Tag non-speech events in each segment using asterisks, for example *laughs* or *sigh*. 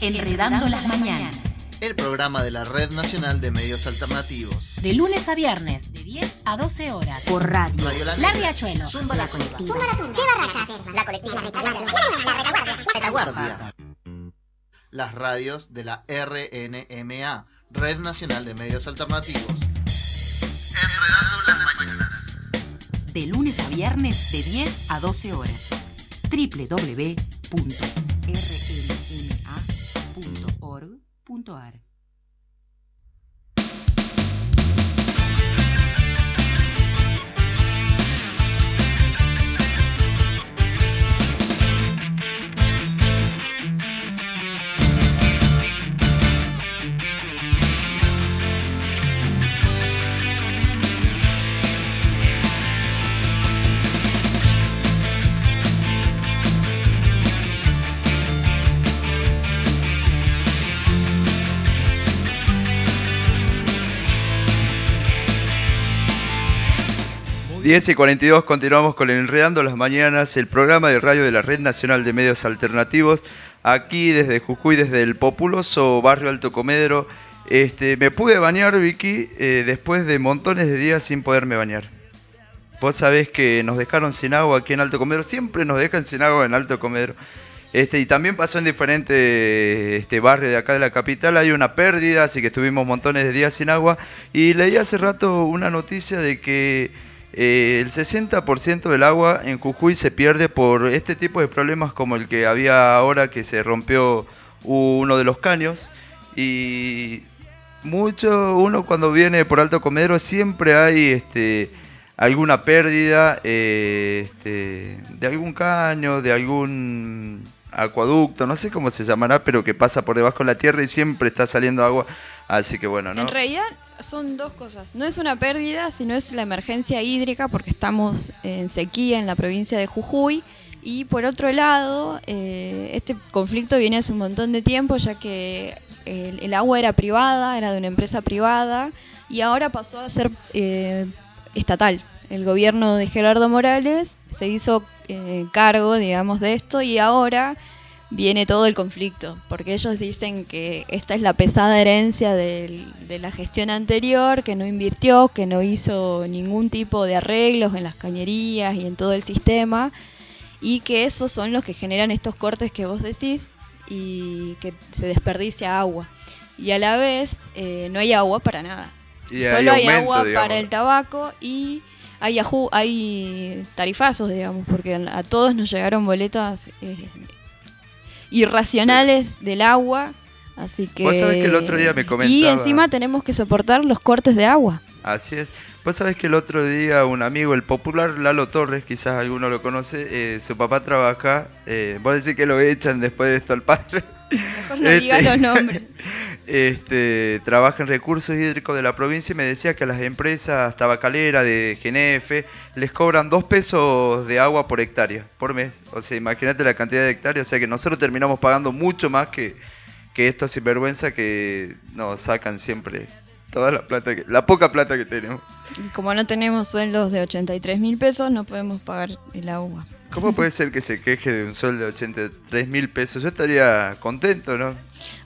Enredando las Mañanas. El programa de la Red Nacional de Medios Alternativos. De lunes a viernes, de 10 a 12 horas. Por radio. Radio La La. Riachuelo. Zumba la la colectiva. La colectiva, la Retaguardia. Las radios de la RNMA, Red Nacional de Medios Alternativos. Enredando las mañanas. De lunes a viernes, de 10 a 12 horas. www.rnma.org.ar Muy 10 y 42 continuamos con el Enredando las Mañanas, el programa de radio de la Red Nacional de Medios Alternativos, aquí desde Jujuy, desde el populoso barrio Alto Comedero. Este, me pude bañar, Vicky, eh, después de montones de días sin poderme bañar. Vos sabés que nos dejaron sin agua aquí en Alto Comedero, siempre nos dejan sin agua en Alto Comedero. Este, y también pasó en diferentes este, barrios de acá de la capital, hay una pérdida, así que estuvimos montones de días sin agua. Y leí hace rato una noticia de que eh, el 60% del agua en Jujuy se pierde por este tipo de problemas como el que había ahora que se rompió uno de los caños. Y mucho, uno cuando viene por Alto Comedero siempre hay este, alguna pérdida eh, este, de algún caño, de algún acueducto, no sé cómo se llamará, pero que pasa por debajo de la tierra y siempre está saliendo agua. Así que bueno, ¿no? En realidad son dos cosas. No es una pérdida, sino es la emergencia hídrica porque estamos en sequía en la provincia de Jujuy. Y por otro lado, eh, este conflicto viene hace un montón de tiempo ya que el, el agua era privada, era de una empresa privada y ahora pasó a ser eh, estatal. El gobierno de Gerardo Morales se hizo eh, cargo, digamos, de esto y ahora viene todo el conflicto, porque ellos dicen que esta es la pesada herencia de la gestión anterior, que no invirtió, que no hizo ningún tipo de arreglos en las cañerías y en todo el sistema, y que esos son los que generan estos cortes que vos decís y que se desperdicia agua. Y a la vez eh, no hay agua para nada. Y Solo hay aumento, agua digamos. para el tabaco y hay, aju- hay tarifazos, digamos, porque a todos nos llegaron boletas eh, irracionales del agua. Así que. Vos sabés que el otro día me Y comentaba- encima tenemos que soportar los cortes de agua. Así es. Vos sabés que el otro día un amigo, el popular Lalo Torres, quizás alguno lo conoce, eh, su papá trabaja, eh, vos decís que lo echan después de esto al padre. Mejor no Este, digas los nombres. *laughs* Este, trabaja en recursos hídricos de la provincia y me decía que a las empresas tabacaleras de GNF les cobran dos pesos de agua por hectárea, por mes. O sea, imagínate la cantidad de hectáreas, o sea que nosotros terminamos pagando mucho más que, que estos sinvergüenza que nos sacan siempre toda la plata, que, la poca plata que tenemos. Y como no tenemos sueldos de 83 mil pesos, no podemos pagar el agua. ¿Cómo puede *laughs* ser que se queje de un sueldo de 83 mil pesos? Yo estaría contento, ¿no?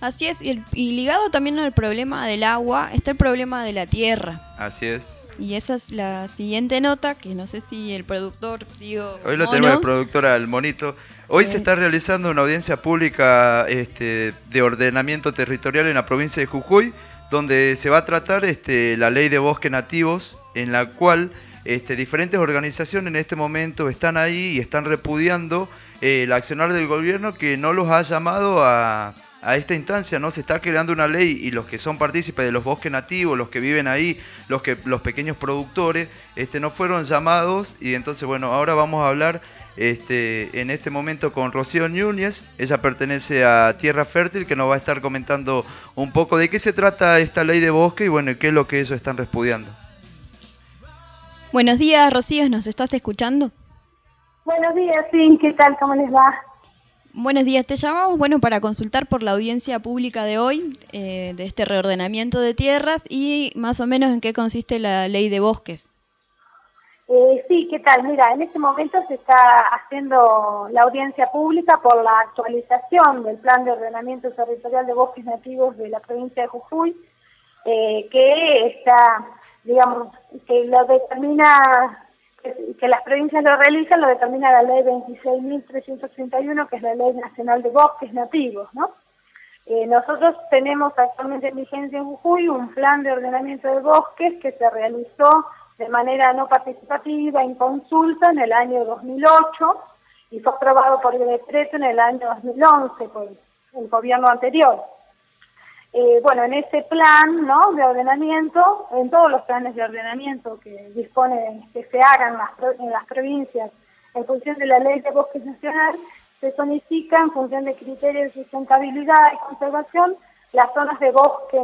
Así es, y, el- y ligado también al problema del agua, está el problema de la tierra. Así es. Y esa es la siguiente nota, que no sé si el productor, digo, Hoy lo Mono, tenemos de productora al monito. Hoy se Eh. está realizando una audiencia pública este, de ordenamiento territorial en la provincia de Jujuy, donde se va a tratar este, la ley de bosques nativos, en la cual este, diferentes organizaciones en este momento están ahí y están repudiando eh, el accionar del gobierno que no los ha llamado a, a esta instancia, ¿no? Se está creando una ley y los que son partícipes de los bosques nativos, los que viven ahí, los que los pequeños productores, este no fueron llamados y entonces bueno, ahora vamos a hablar este en este momento con Rocío Núñez, ella pertenece a Tierra Fértil que nos va a estar comentando un poco de qué se trata esta ley de bosque y bueno, qué es lo que ellos están repudiando. Buenos días, Rocío, ¿nos estás escuchando? Buenos días, sí, ¿qué tal? ¿Cómo les va? Buenos días, te llamamos bueno para consultar por la audiencia pública de hoy, eh, de este reordenamiento de tierras y más o menos en qué consiste la ley de bosques. Eh, sí, ¿qué tal? Mira, en este momento se está haciendo la audiencia pública por la actualización del Plan de Ordenamiento Territorial de Bosques Nativos de la provincia de Jujuy, eh, que está, digamos, que lo determina, que, las provincias lo realizan, lo determina la ley 26.331, que es la Ley Nacional de Bosques Nativos, ¿no? Eh, nosotros tenemos actualmente en vigencia en Jujuy un plan de ordenamiento de bosques que se realizó de manera no participativa, en consulta, en el año 2008 y fue aprobado por el decreto en el año 2011 por el gobierno anterior. Eh, bueno, en ese plan ¿no? de ordenamiento, en todos los planes de ordenamiento que dispone que se hagan en las provincias en función de la ley de bosques nacional, se zonifica en función de criterios de sustentabilidad y conservación las zonas de bosque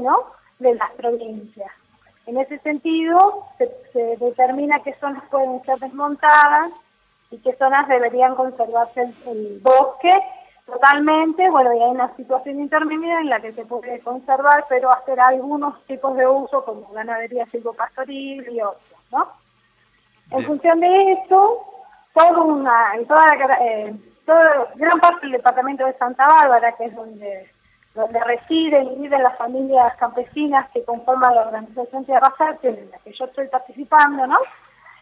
de las provincias. En ese sentido, se, determina qué zonas pueden ser desmontadas y qué zonas deberían conservarse el, el, bosque totalmente. Bueno, y hay una situación intermedia en la que se puede conservar, pero hacer algunos tipos de uso como ganadería silvopastoril y otros, ¿no? En función de eso, toda una, toda eh, gran parte del departamento de Santa Bárbara, que es donde donde residen y viven las familias campesinas que conforman la organización Tierra Fértil, en la que yo estoy participando, ¿no?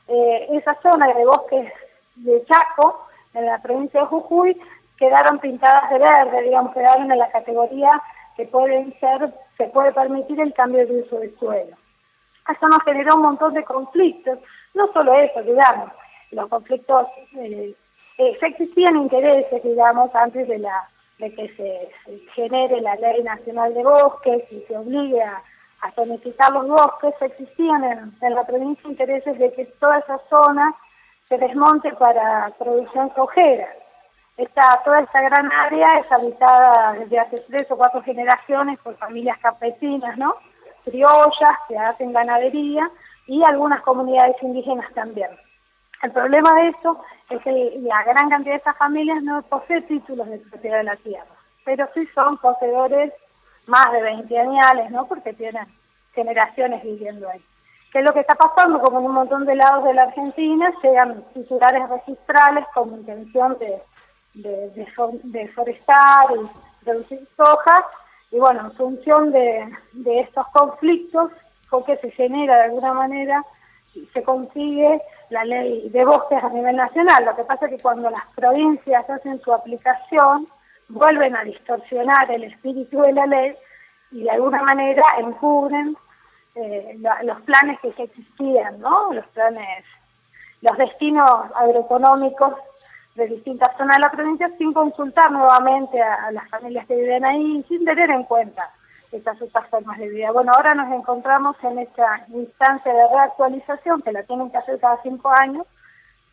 Eh, esa zona de bosques de Chaco, en la provincia de Jujuy, quedaron pintadas de verde, digamos, quedaron en la categoría que pueden ser, se puede permitir el cambio de uso del suelo. Eso nos generó un montón de conflictos, no solo eso, digamos, los conflictos, eh, eh, existían intereses, digamos, antes de la de que se, genere la ley nacional de bosques y se obligue a, a los bosques, existían en, la provincia intereses de que toda esa zona se desmonte para producción sojera. Esta, toda esta gran área es habitada desde hace tres o cuatro generaciones por familias campesinas, ¿no? Criollas que hacen ganadería y algunas comunidades indígenas también. El problema de eso es que la gran cantidad de esas familias no posee títulos de propiedad de la tierra, pero sí son poseedores más de 20 años, ¿no? Porque tienen generaciones viviendo ahí. ¿Qué es lo que está pasando? Como en un montón de lados de la Argentina llegan titulares registrales con intención de, de, forestar y producir soja, y bueno, en función de, de estos conflictos, porque se genera de alguna manera, se consigue la ley de bosques a nivel nacional. Lo que pasa es que cuando las provincias hacen su aplicación, vuelven a distorsionar el espíritu de la ley y de alguna manera encubren eh, los planes que ya existían, ¿no? Los planes, los destinos agroeconómicos de distintas zonas de la provincia sin consultar nuevamente a, a las familias que viven ahí, sin tener en cuenta estas otras formas de vida. Bueno, ahora nos encontramos en esta instancia de reactualización que la tienen que hacer cada cinco años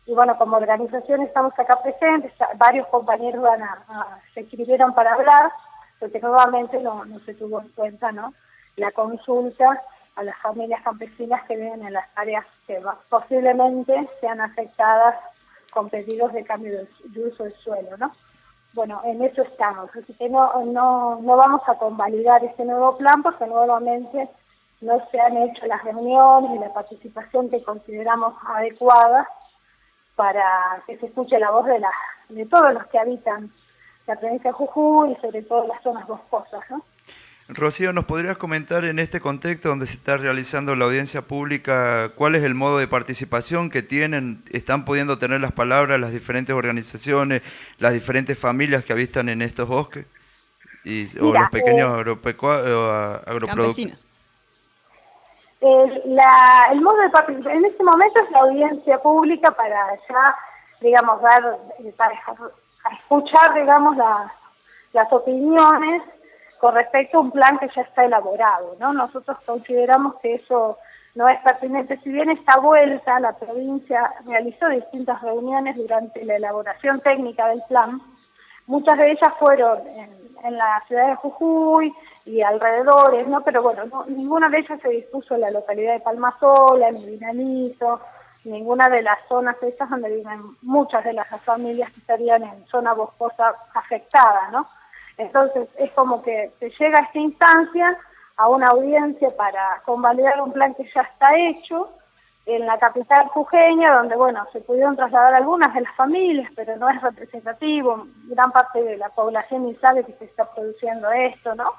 y bueno, como organización estamos acá presentes, varios compañeros van a, se escribieron para hablar, porque nuevamente no, no se tuvo en cuenta ¿no? la consulta a las familias campesinas que viven en las áreas que posiblemente sean afectadas con pedidos de cambio de, de uso del suelo, ¿no? Bueno, en eso estamos. Así que no, no, no vamos a convalidar este nuevo plan porque nuevamente no se han hecho las reuniones y la participación que consideramos adecuada para que se escuche la voz de, la, de todos los que habitan la provincia de Jujuy y sobre todo las zonas boscosas. ¿no? Rocío, ¿nos podrías comentar en este contexto donde se está realizando la audiencia pública cuál es el modo de participación que tienen, están pudiendo tener las palabras las diferentes organizaciones, las diferentes familias que habitan en estos bosques y, o los pequeños eh, agroproductores? El, el modo de participación en este momento es la audiencia pública para ya, digamos, dar, eh, para escuchar, digamos, las opiniones con respecto a un plan que ya está elaborado. ¿no? Nosotros consideramos que eso no es pertinente. Si bien esta vuelta la provincia realizó distintas reuniones durante la elaboración técnica del plan, muchas de ellas fueron en, la ciudad de Jujuy y alrededores, ¿no? pero bueno, ninguna de ellas se dispuso en la localidad de Palmasola, en Vinanizo, ninguna de las zonas estas donde viven muchas de las familias que estarían en zona boscosa afectada, ¿no? Entonces es como que se llega a esta instancia, a una audiencia para convalidar un plan que ya está hecho, en la capital jujeña, donde, bueno, se pudieron trasladar algunas de las familias, pero no es representativo, gran parte de la población ni sabe que se está produciendo esto, ¿no?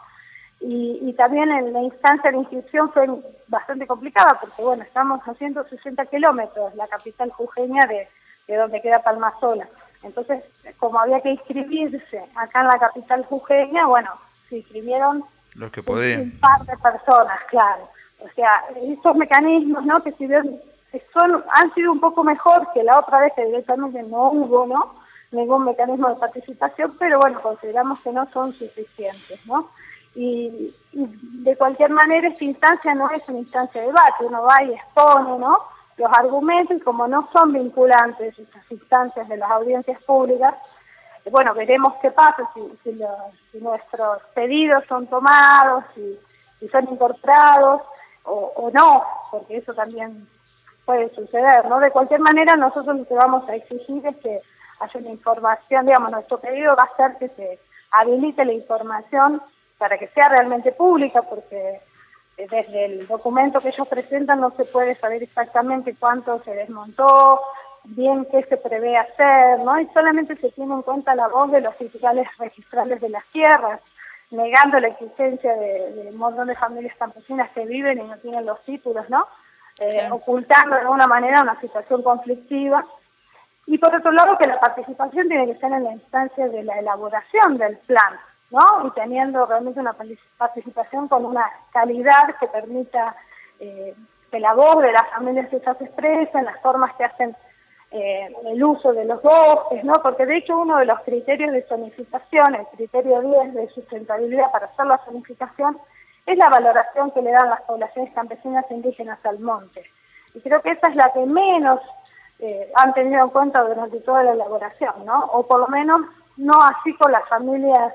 Y, también en la instancia de inscripción fue bastante complicada, porque, bueno, estamos a 160 kilómetros, la capital jujeña de, de donde queda Palmasola. Entonces, como había que inscribirse acá en la capital jujeña, bueno, se inscribieron Los que podían. un par de personas, claro. O sea, estos mecanismos, ¿no? Que si bien son, han sido un poco mejor que la otra vez que directamente no hubo, ¿no? Ningún mecanismo de participación, pero bueno, consideramos que no son suficientes, ¿no? Y, de cualquier manera esta instancia no es una instancia de debate, uno va y expone, ¿no? Los argumentos y como no son vinculantes estas instancias de las audiencias públicas, bueno, veremos qué pasa si, si, nuestros pedidos son tomados, si, si son incorporados o, no, porque eso también puede suceder, ¿no? De cualquier manera, nosotros lo que vamos a exigir es que haya una información, digamos, nuestro pedido va a ser que se habilite la información para que sea realmente pública, porque desde el documento que ellos presentan no se puede saber exactamente cuánto se desmontó, bien qué se prevé hacer, ¿no? Y solamente se tiene en cuenta la voz de los titulares registrales de las tierras, negando la existencia de, un montón de familias campesinas que viven y no tienen los títulos, ¿no? Eh, ocultando de alguna manera una situación conflictiva. Y por otro lado, que la participación tiene que ser en la instancia de la elaboración del plan, ¿no? Y teniendo realmente una participación con una calidad que permita eh, que la voz de las familias se expresa en las formas que hacen eh, el uso de los bosques, ¿no? Porque de hecho uno de los criterios de zonificación, el criterio 10 de sustentabilidad para hacer la zonificación, es la valoración que le dan las poblaciones campesinas e indígenas al monte. Y creo que esa es la que menos eh, han tenido en cuenta durante toda la elaboración, ¿no? O por lo menos no así con las familias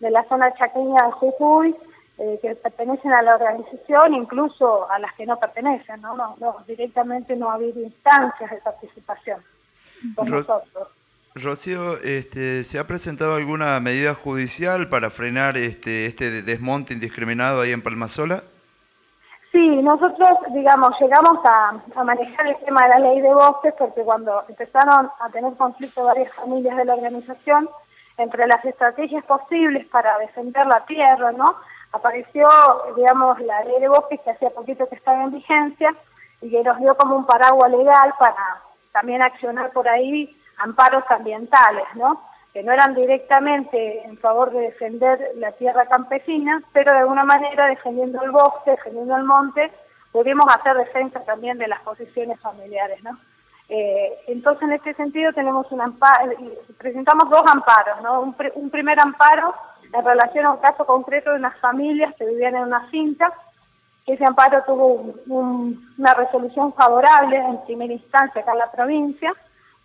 de la zona chaqueña de Jujuy, eh, que pertenecen a la organización, incluso a las que no pertenecen, ¿no? No, no directamente no ha habido instancias de participación con nosotros. Rocío, este, ¿se ha presentado alguna medida judicial para frenar este, este desmonte indiscriminado ahí en Palmasola? Sí, nosotros, digamos, llegamos a, a, manejar el tema de la ley de bosques porque cuando empezaron a tener conflicto varias familias de la organización, entre las estrategias posibles para defender la tierra, ¿no? apareció, digamos, la ley de bosques que hacía poquito que estaba en vigencia y que nos dio como un paraguas legal para también accionar por ahí amparos ambientales, ¿no? Que no eran directamente en favor de defender la tierra campesina, pero de alguna manera defendiendo el bosque, defendiendo el monte, pudimos hacer defensa también de las posiciones familiares, ¿no? Eh, entonces, en este sentido, tenemos un amparo, presentamos dos amparos, ¿no? Un, un primer amparo en relación a un caso concreto de unas familias que vivían en una finca. Ese amparo tuvo una resolución favorable en primera instancia acá en la provincia,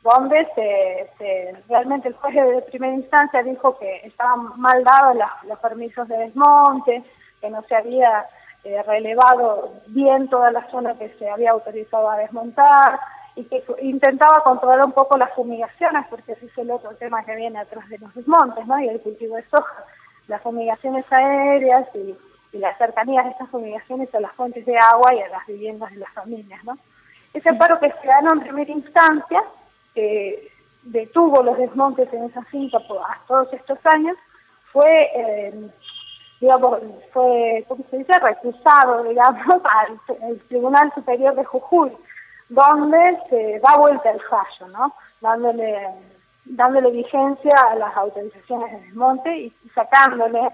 donde se, realmente el juez de primera instancia dijo que estaban mal dados los permisos de desmonte, que no se había eh, relevado bien toda la zona que se había autorizado a desmontar y que intentaba controlar un poco las fumigaciones, porque ese es el otro tema que viene atrás de los desmontes, ¿no? Y el cultivo de soja las fumigaciones aéreas y, las cercanías de estas fumigaciones a las fuentes de agua y a las viviendas de las familias. ¿no? Ese amparo que se ganó en primera instancia, que detuvo los desmontes en esa finca por todos estos años, fue, eh, digamos, fue, ¿cómo se dice?, recusado, digamos, *laughs* al Tribunal Superior de Jujuy, donde se da vuelta el fallo, ¿no? Dándole dándole vigencia a las autorizaciones de desmonte y sacándole,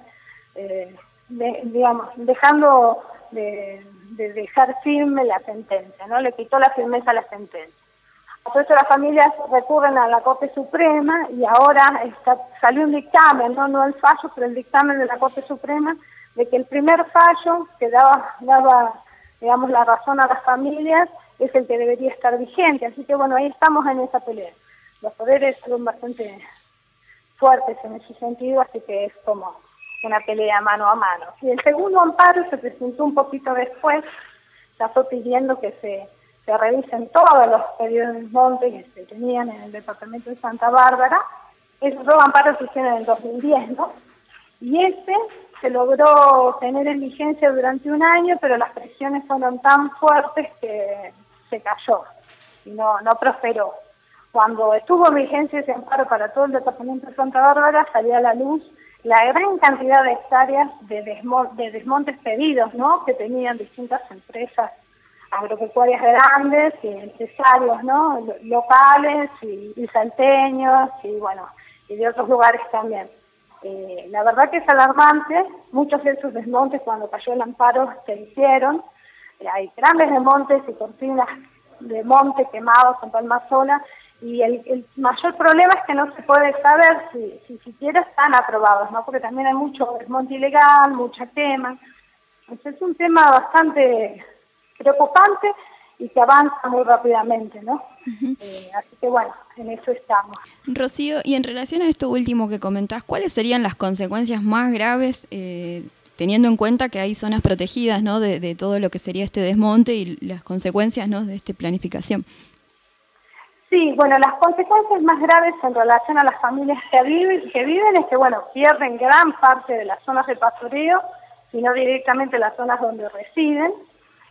eh, digamos, dejando de, dejar firme la sentencia, ¿no? Le quitó la firmeza a la sentencia. Por eso las familias recurren a la Corte Suprema y ahora salió un dictamen, ¿no? no el fallo, pero el dictamen de la Corte Suprema de que el primer fallo que daba, daba digamos, la razón a las familias es el que debería estar vigente. Así que bueno, ahí estamos en esa pelea los poderes son bastante fuertes en ese sentido, así que es como una pelea mano a mano. Y el segundo amparo se presentó un poquito después, ya pidiendo que se, se revisen todos los pedidos de monte que se tenían en el departamento de Santa Bárbara. Esos dos amparos se hicieron en el 2010, ¿no? Y ese se logró tener en vigencia durante un año, pero las presiones fueron tan fuertes que se cayó y no, no prosperó. Cuando estuvo en vigencia ese amparo para todo el departamento de Santa Bárbara, salía a la luz la gran cantidad de hectáreas de, de desmontes pedidos, ¿no? Que tenían distintas empresas agropecuarias grandes y empresarios, ¿no? Locales y, salteños y bueno, y de otros lugares también. Eh, la verdad que es alarmante, muchos de esos desmontes cuando cayó el amparo se hicieron, hay grandes desmontes y cortinas de monte quemados en Palma Sola y el, mayor problema es que no se puede saber si, si siquiera están aprobados, ¿no? porque también hay mucho desmonte ilegal, mucha quema. Entonces es un tema bastante preocupante y que avanza muy rápidamente, ¿no? Eh, así que bueno, en eso estamos. Rocío, y en relación a esto último que comentás, ¿cuáles serían las consecuencias más graves eh, teniendo en cuenta que hay zonas protegidas, ¿no? De, de, todo lo que sería este desmonte y las consecuencias, ¿no? De esta planificación. Sí, bueno, las consecuencias más graves en relación a las familias que viven, que viven es que, bueno, pierden gran parte de las zonas de pastoreo, sino directamente las zonas donde residen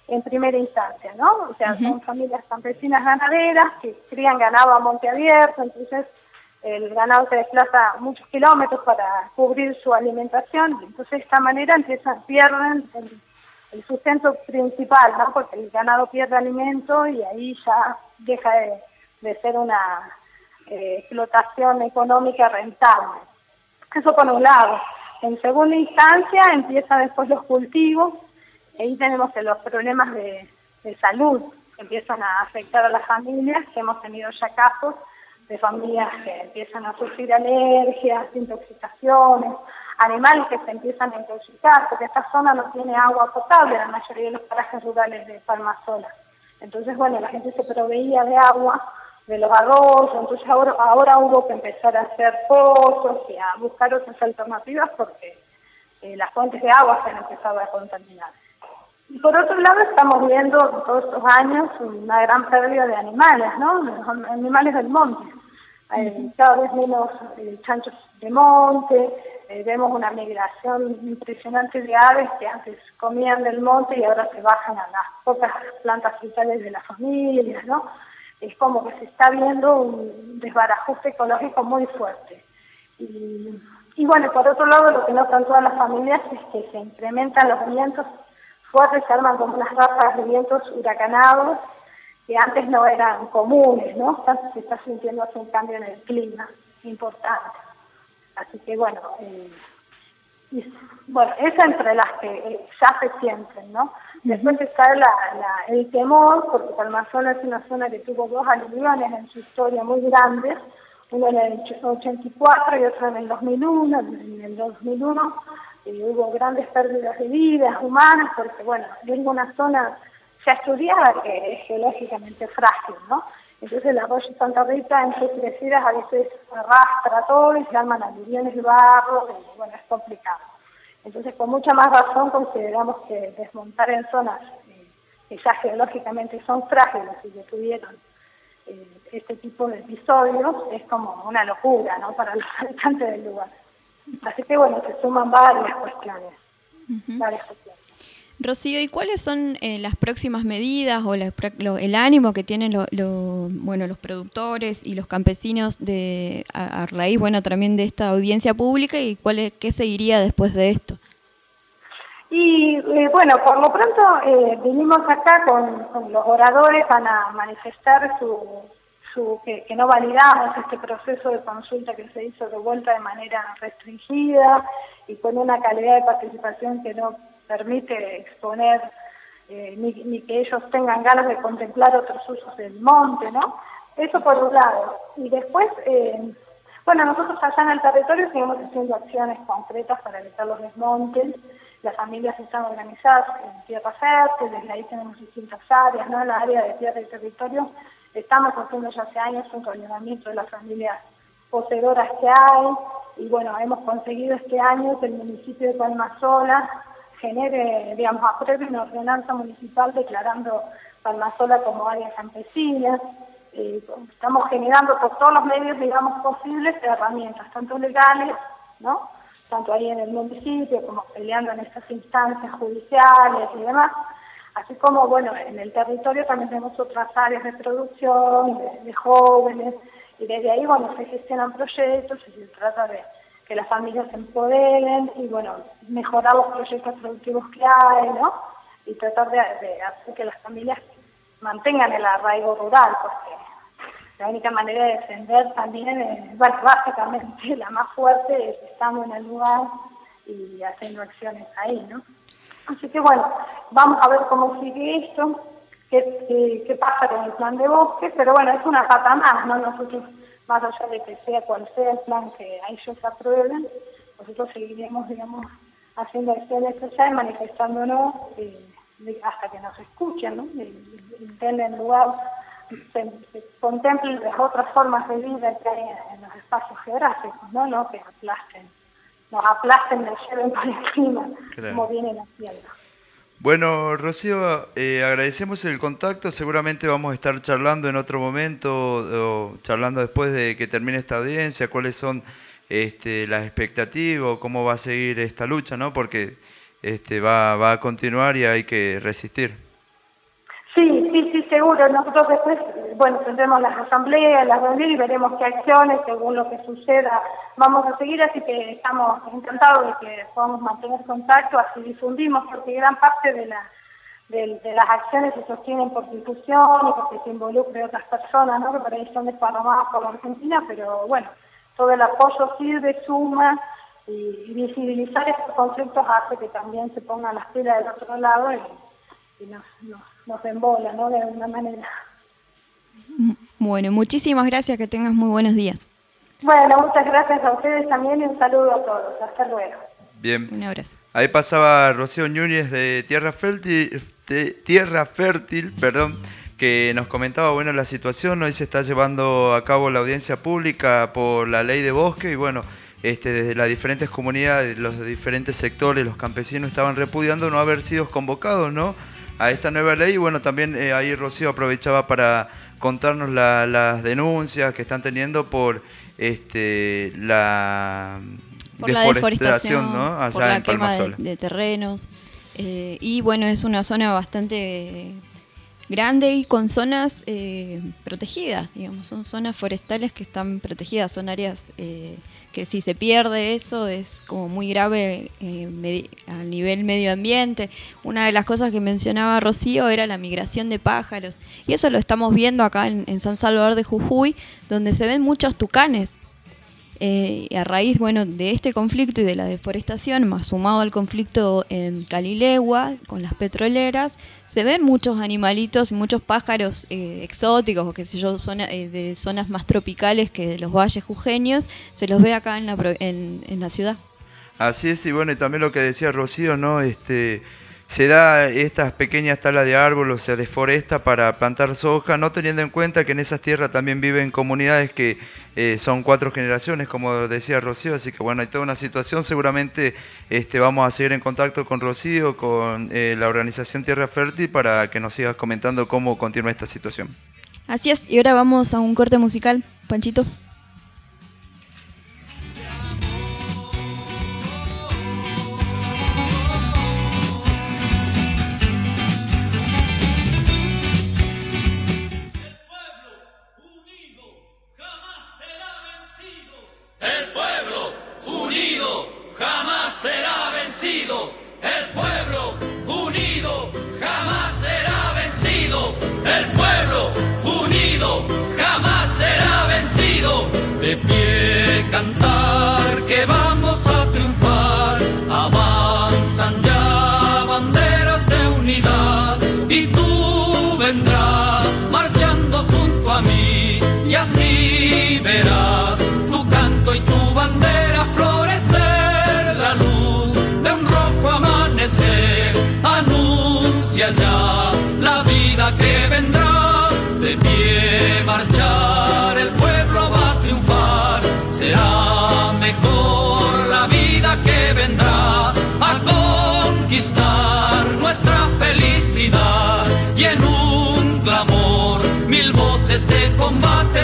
en primera instancia, ¿no? O sea, son familias campesinas ganaderas que crían ganado a monte abierto, entonces el ganado se desplaza muchos kilómetros para cubrir su alimentación, entonces de esta manera empiezan, pierden el, el sustento principal, ¿no? Porque el ganado pierde alimento y ahí ya deja de de ser una eh, explotación económica rentable. Eso por un lado. En segunda instancia empiezan después los cultivos, ahí tenemos los problemas de, salud que empiezan a afectar a las familias, que hemos tenido ya casos de familias que empiezan a sufrir alergias, intoxicaciones, animales que se empiezan a intoxicar, porque esta zona no tiene agua potable, la mayoría de los parajes rurales de Palmasola. Entonces, bueno, la gente se proveía de agua de los arroyos, entonces ahora, ahora hubo que empezar a hacer pozos y a buscar otras alternativas porque eh, las fuentes de agua se han empezado a contaminar. Y por otro lado estamos viendo todos estos años una gran pérdida de animales, ¿no? Animales del monte. Hay cada vez menos eh, chanchos de monte, eh, vemos una migración impresionante de aves que antes comían del monte y ahora se bajan a las pocas plantas frutales de las familias, ¿no? es como que se está viendo un desbarajuste ecológico muy fuerte. Y, bueno, por otro lado, lo que notan todas las familias es que se incrementan los vientos fuertes, se arman como unas ráfagas de vientos huracanados que antes no eran comunes, ¿no? Se está sintiendo un cambio en el clima importante. Así que bueno, eh, bueno, es entre las que eh, ya se sienten, ¿no? Después está la, el temor, porque Palmasola es una zona que tuvo dos aluviones en su historia muy grandes, uno en el 84 y otro en el 2001. En el 2001 eh, hubo grandes pérdidas de vidas humanas, porque bueno, es una zona ya estudiada que es geológicamente frágil, ¿no? Entonces el arroyo Santa Rita en sus crecidas a veces arrastra todo y se arman aluviones de barro, y bueno, es complicado. Entonces con mucha más razón consideramos que desmontar en zonas eh, que ya geológicamente son frágiles y que tuvieron eh, este tipo de episodios es como una locura ¿no? para los *laughs* habitantes del lugar. Así que bueno, se suman varias cuestiones. Varias cuestiones. Rocío, ¿y cuáles son eh, las próximas medidas o el ánimo que tienen los productores y los campesinos de, a, raíz bueno, también de esta audiencia pública y cuál qué seguiría después de esto? Y eh, bueno, por lo pronto eh, vinimos acá con, los oradores para manifestar su, su que, no validamos este proceso de consulta que se hizo de vuelta de manera restringida y con una calidad de participación que no permite exponer eh, ni, que ellos tengan ganas de contemplar otros usos del monte, ¿no? Eso por un lado. Y después, eh, bueno, nosotros allá en el territorio seguimos haciendo acciones concretas para evitar los desmontes. Las familias están organizadas en tierra fértil, desde ahí tenemos distintas áreas, ¿no? En la área de tierra y territorio estamos haciendo ya hace años un coordinamiento de las familias poseedoras que hay y bueno, hemos conseguido este año que el municipio de Palmasola genere, digamos, apruebe una ordenanza municipal declarando Palmasola como área campesina. Eh, estamos generando por todos los medios, digamos, posibles herramientas, tanto legales, ¿no? Tanto ahí en el municipio como peleando en estas instancias judiciales y demás, Así como, bueno, en el territorio también tenemos otras áreas de producción, de, jóvenes, y desde ahí, bueno, se gestionan proyectos y se trata de que las familias se empoderen y, bueno, mejorar los proyectos productivos que hay, ¿no? Y tratar de, hacer que las familias mantengan el arraigo rural, porque la única manera de defender también, es, básicamente *laughs* la más fuerte es estando en el lugar y haciendo acciones ahí, ¿no? Así que bueno, vamos a ver cómo sigue esto, qué, qué, pasa con el plan de bosque, pero bueno, es una pata más, ¿no? Nosotros, más allá de que sea cual sea el plan que ellos aprueben, nosotros seguiremos, digamos, haciendo acciones y manifestándonos eh, hasta que nos escuchen, ¿no? Y, den lugar, se, contemplen las otras formas de vida que hay en los espacios geográficos, ¿no? ¿no? Que aplasten nos aplasten, nos lleven por encima, como vienen haciendo. Bueno, Rocío, eh, agradecemos el contacto. Seguramente vamos a estar charlando en otro momento, o charlando después de que termine esta audiencia, cuáles son este, las expectativas, cómo va a seguir esta lucha, ¿no? Porque este, va, va a continuar y hay que resistir. Sí, sí, sí, seguro. Nosotros después bueno, tendremos las asambleas, las reuniones y veremos qué acciones, según lo que suceda, vamos a seguir, así que estamos encantados de que podamos mantener contacto, así difundimos, porque gran parte de, la, de, las acciones se sostienen por difusión y porque se involucre otras personas, ¿no? que por ahí son de Panamá por Argentina, pero bueno, todo el apoyo sirve, suma, y, visibilizar estos conceptos hace que también se pongan las pilas del otro lado y, nos, nos, nos embola, ¿no? De alguna manera. Bueno, muchísimas gracias, que tengas muy buenos días. Bueno, muchas gracias a ustedes también y un saludo a todos. Hasta luego. Bien. Un abrazo. Ahí pasaba Rocío Núñez de Tierra Fértil, Tierra Fértil, perdón, que nos comentaba bueno la situación. Hoy se está llevando a cabo la audiencia pública por la ley de bosque y bueno, este, desde las diferentes comunidades, los diferentes sectores, los campesinos estaban repudiando no haber sido convocados, ¿no? A esta nueva ley. Y bueno, también eh, ahí Rocío aprovechaba para contarnos las denuncias que están teniendo por este la deforestación, ¿no? Allá por la quema de, terrenos. Eh, y bueno, es una zona bastante grande y con zonas eh, protegidas, digamos, son zonas forestales que están protegidas, son áreas eh, que si se pierde eso es como muy grave eh, a nivel medio ambiente. Una de las cosas que mencionaba Rocío era la migración de pájaros y eso lo estamos viendo acá en, San Salvador de Jujuy, donde se ven muchos tucanes. Y a raíz bueno, de este conflicto y de la deforestación, más sumado al conflicto en Calilegua con las petroleras, se ven muchos animalitos y muchos pájaros eh, exóticos o qué sé yo, zona, eh, de zonas más tropicales que los valles jujeños, se los ve acá en la, en, la ciudad. Así es, y bueno, y también lo que decía Rocío, ¿no? Este, se da estas pequeñas talas de árboles, se deforesta para plantar soja, no teniendo en cuenta que en esas tierras también viven comunidades que eh, son cuatro generaciones, como decía Rocío, así que bueno, hay toda una situación, seguramente este, vamos a seguir en contacto con Rocío, con eh, la organización Tierra Fértil, para que nos sigas comentando cómo continúa esta situación. Así es, y ahora vamos a un corte musical, Panchito. Marchando junto a mí y así verás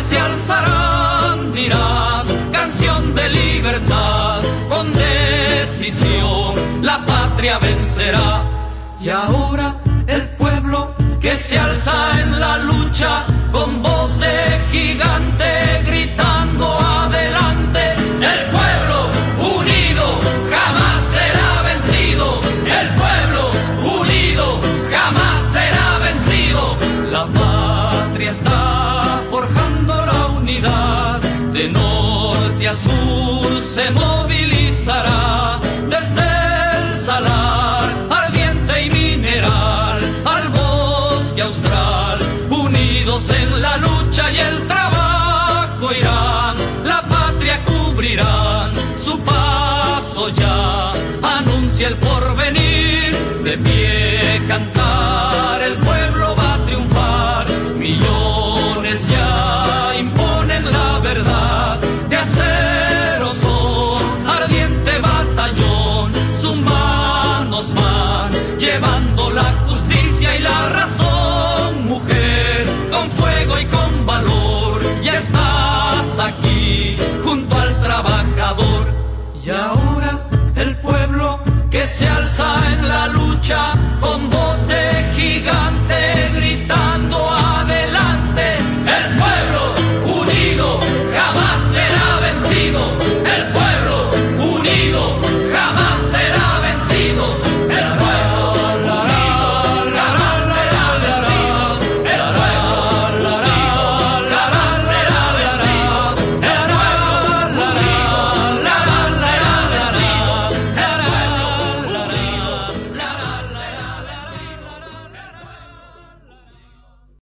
se alzarán, dirán canción de libertad, con decisión la patria vencerá. Y ahora el pueblo que se alza en la lucha lucha con